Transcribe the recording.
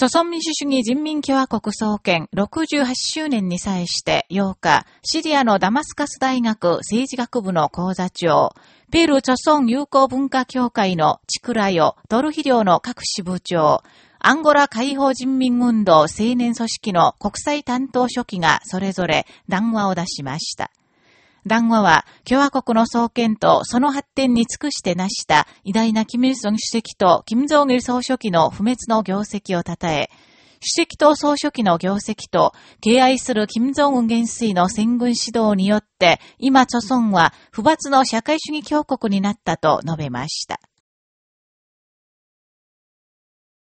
朝鮮民主主義人民共和国創建68周年に際して8日、シリアのダマスカス大学政治学部の講座長、ペル朝鮮友好文化協会のチクラヨ、トルヒリョの各支部長、アンゴラ解放人民運動青年組織の国際担当書記がそれぞれ談話を出しました。談話は共和国の創建とその発展に尽くして成した偉大なキム・イルソン主席とキム・ジョン・イル総書記の不滅の業績を称え、主席と総書記の業績と敬愛する金正恩元帥の戦軍指導によって、今、著孫は不罰の社会主義強国になったと述べました。